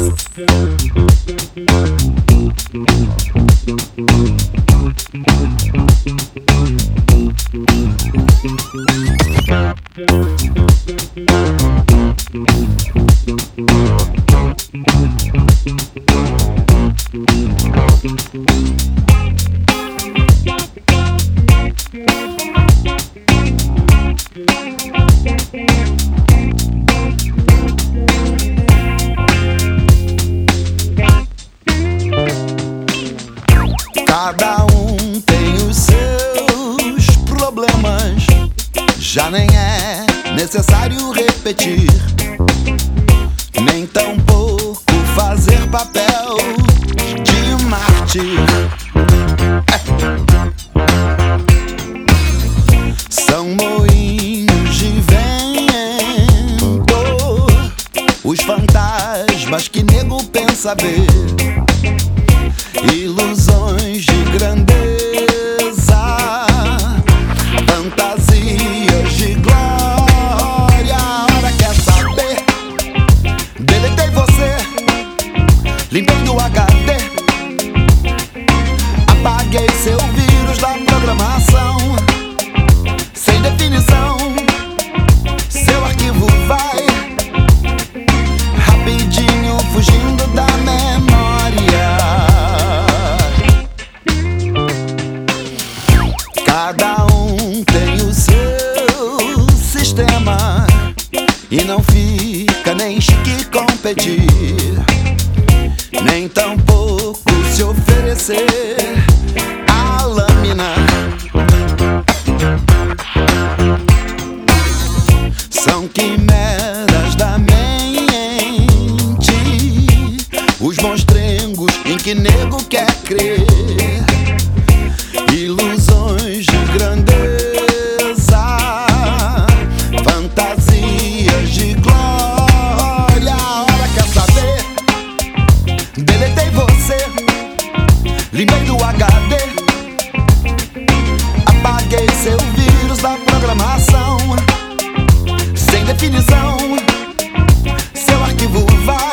Cada Já nem é necessário repetir, nem tampouco fazer papel de mártir. É. São moinhos de vento, os fantasmas que nego pensa ver ilusões de grandeza, limpei do HD, apaguei seu vírus da programação, sem definição. Seu arquivo vai. Rapidinho fugindo da memória. Cada um tem o seu sistema. E não fica nem chique competir, nem tampouco se oferecer a lâmina. São quimeras da mente, os monstrengos em que nego quer crer. Deletei você, limpei do HD, apaguei seu vírus da programação, sem definição. Seu arquivo vai